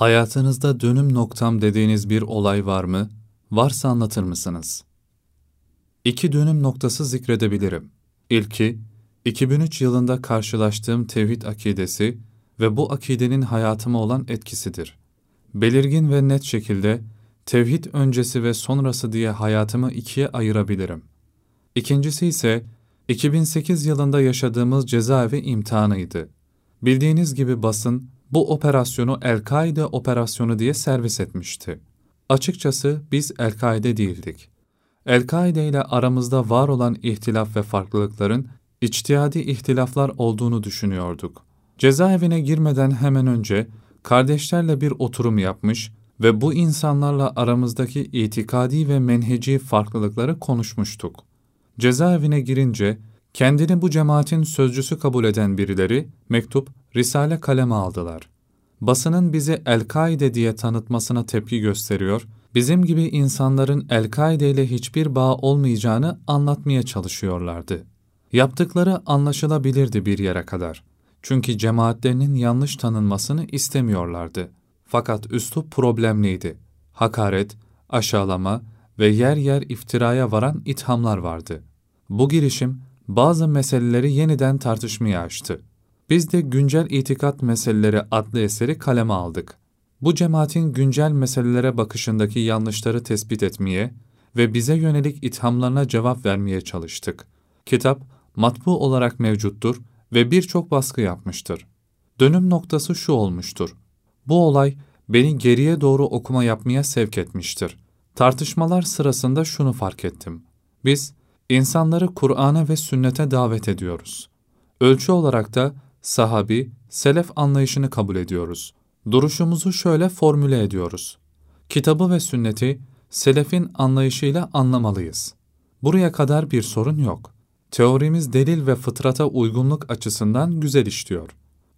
Hayatınızda dönüm noktam dediğiniz bir olay var mı? Varsa anlatır mısınız? İki dönüm noktası zikredebilirim. İlki, 2003 yılında karşılaştığım tevhid akidesi ve bu akidenin hayatıma olan etkisidir. Belirgin ve net şekilde tevhid öncesi ve sonrası diye hayatımı ikiye ayırabilirim. İkincisi ise 2008 yılında yaşadığımız cezaevi imtihanıydı. Bildiğiniz gibi basın bu operasyonu El-Kaide operasyonu diye servis etmişti. Açıkçası biz El-Kaide değildik. El-Kaide ile aramızda var olan ihtilaf ve farklılıkların içtihadi ihtilaflar olduğunu düşünüyorduk. Cezaevine girmeden hemen önce kardeşlerle bir oturum yapmış ve bu insanlarla aramızdaki itikadi ve menheci farklılıkları konuşmuştuk. Cezaevine girince kendini bu cemaatin sözcüsü kabul eden birileri mektup, risale kaleme aldılar. Basının bizi El-Kaide diye tanıtmasına tepki gösteriyor, bizim gibi insanların El-Kaide ile hiçbir bağ olmayacağını anlatmaya çalışıyorlardı. Yaptıkları anlaşılabilirdi bir yere kadar. Çünkü cemaatlerinin yanlış tanınmasını istemiyorlardı. Fakat üslup problemliydi. Hakaret, aşağılama ve yer yer iftiraya varan ithamlar vardı. Bu girişim bazı meseleleri yeniden tartışmaya açtı. Biz de Güncel İtikat Meseleleri adlı eseri kaleme aldık. Bu cemaatin güncel meselelere bakışındaki yanlışları tespit etmeye ve bize yönelik ithamlarına cevap vermeye çalıştık. Kitap matbu olarak mevcuttur ve birçok baskı yapmıştır. Dönüm noktası şu olmuştur. Bu olay beni geriye doğru okuma yapmaya sevk etmiştir. Tartışmalar sırasında şunu fark ettim. Biz insanları Kur'an'a ve sünnete davet ediyoruz. Ölçü olarak da sahabi, selef anlayışını kabul ediyoruz. Duruşumuzu şöyle formüle ediyoruz. Kitabı ve sünneti selefin anlayışıyla anlamalıyız. Buraya kadar bir sorun yok. Teorimiz delil ve fıtrata uygunluk açısından güzel işliyor.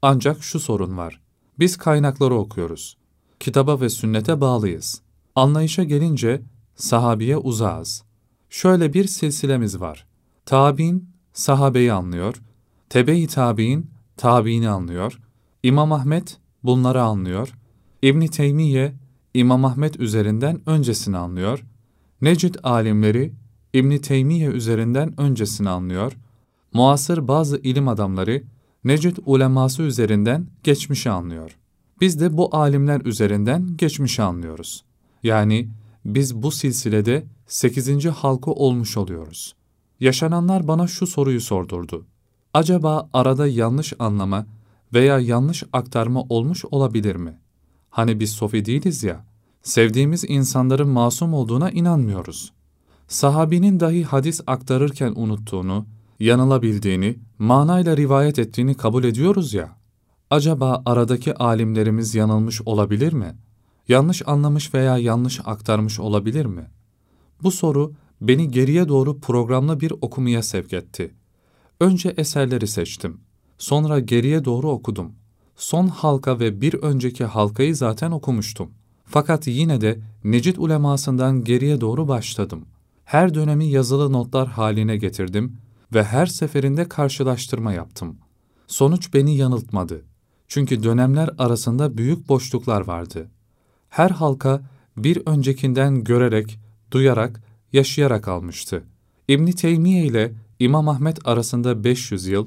Ancak şu sorun var. Biz kaynakları okuyoruz. Kitaba ve sünnete bağlıyız. Anlayışa gelince sahabiye uzağız. Şöyle bir silsilemiz var. Tabi'in sahabeyi anlıyor, tebe-i tabi'in tabiini anlıyor, İmam Ahmet bunları anlıyor, İbn Teymiye İmam Ahmet üzerinden öncesini anlıyor, Necid alimleri İbn Teymiye üzerinden öncesini anlıyor, muasır bazı ilim adamları Necid uleması üzerinden geçmişi anlıyor. Biz de bu alimler üzerinden geçmişi anlıyoruz. Yani biz bu silsilede 8. halkı olmuş oluyoruz. Yaşananlar bana şu soruyu sordurdu. Acaba arada yanlış anlama veya yanlış aktarma olmuş olabilir mi? Hani biz sofi değiliz ya, sevdiğimiz insanların masum olduğuna inanmıyoruz. Sahabinin dahi hadis aktarırken unuttuğunu, yanılabildiğini, manayla rivayet ettiğini kabul ediyoruz ya. Acaba aradaki alimlerimiz yanılmış olabilir mi? Yanlış anlamış veya yanlış aktarmış olabilir mi? Bu soru beni geriye doğru programlı bir okumaya sevk etti. Önce eserleri seçtim. Sonra geriye doğru okudum. Son halka ve bir önceki halkayı zaten okumuştum. Fakat yine de Necid ulemasından geriye doğru başladım. Her dönemi yazılı notlar haline getirdim ve her seferinde karşılaştırma yaptım. Sonuç beni yanıltmadı. Çünkü dönemler arasında büyük boşluklar vardı. Her halka bir öncekinden görerek, duyarak, yaşayarak almıştı. İbn Teymiye ile İmam Ahmet arasında 500 yıl,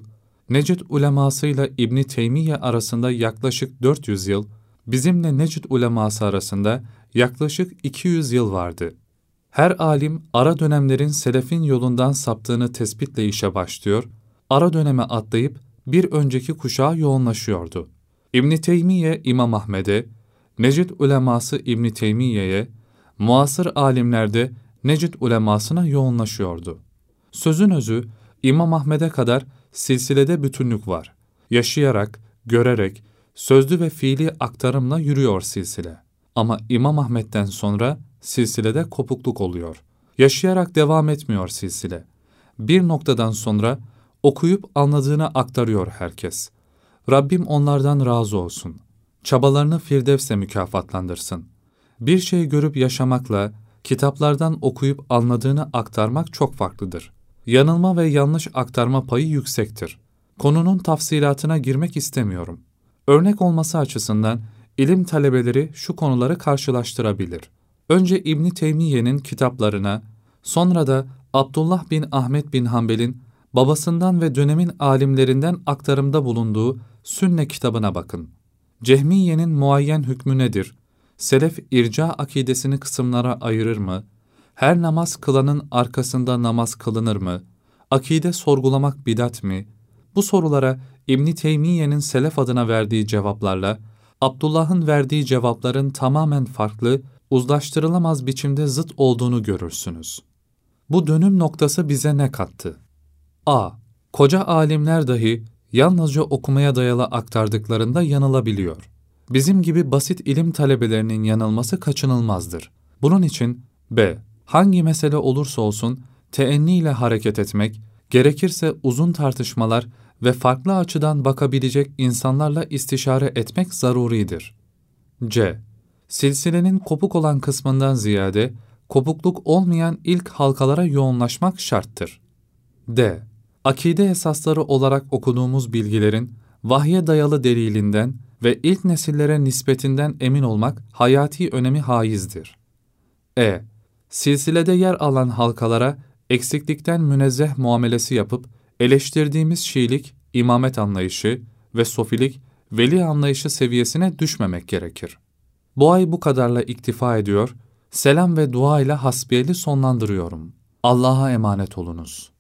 Necid uleması ile İbn Teymiye arasında yaklaşık 400 yıl, bizimle Necid uleması arasında yaklaşık 200 yıl vardı. Her alim ara dönemlerin selefin yolundan saptığını tespitle işe başlıyor, ara döneme atlayıp bir önceki kuşağa yoğunlaşıyordu. İbn Teymiye İmam Ahmed'e, Necid uleması İbn Teymiye'ye, muasır alimlerde Necid ulemasına yoğunlaşıyordu. Sözün özü İmam Ahmed'e kadar silsilede bütünlük var. Yaşayarak, görerek, sözlü ve fiili aktarımla yürüyor silsile. Ama İmam Ahmet'ten sonra silsilede kopukluk oluyor. Yaşayarak devam etmiyor silsile. Bir noktadan sonra okuyup anladığını aktarıyor herkes. Rabbim onlardan razı olsun. Çabalarını Firdevs'e mükafatlandırsın. Bir şey görüp yaşamakla, kitaplardan okuyup anladığını aktarmak çok farklıdır. Yanılma ve yanlış aktarma payı yüksektir. Konunun tafsilatına girmek istemiyorum. Örnek olması açısından ilim talebeleri şu konuları karşılaştırabilir. Önce İbni Teymiye'nin kitaplarına, sonra da Abdullah bin Ahmet bin Hanbel'in babasından ve dönemin alimlerinden aktarımda bulunduğu Sünne kitabına bakın. Cehmiye'nin muayyen hükmü nedir? Selef irca akidesini kısımlara ayırır mı? Her namaz kılanın arkasında namaz kılınır mı? Akide sorgulamak bidat mi? Bu sorulara İbn Teymiye'nin selef adına verdiği cevaplarla Abdullah'ın verdiği cevapların tamamen farklı, uzlaştırılamaz biçimde zıt olduğunu görürsünüz. Bu dönüm noktası bize ne kattı? A. Koca alimler dahi yalnızca okumaya dayalı aktardıklarında yanılabiliyor. Bizim gibi basit ilim talebelerinin yanılması kaçınılmazdır. Bunun için B. Hangi mesele olursa olsun teenni ile hareket etmek, gerekirse uzun tartışmalar ve farklı açıdan bakabilecek insanlarla istişare etmek zaruridir. C. Silsilenin kopuk olan kısmından ziyade, kopukluk olmayan ilk halkalara yoğunlaşmak şarttır. D. Akide esasları olarak okuduğumuz bilgilerin vahye dayalı delilinden ve ilk nesillere nispetinden emin olmak hayati önemi haizdir. E. Silsilede yer alan halkalara eksiklikten münezzeh muamelesi yapıp eleştirdiğimiz Şiilik, imamet anlayışı ve sofilik, veli anlayışı seviyesine düşmemek gerekir. Bu ay bu kadarla iktifa ediyor, selam ve dua ile hasbiyeli sonlandırıyorum. Allah'a emanet olunuz.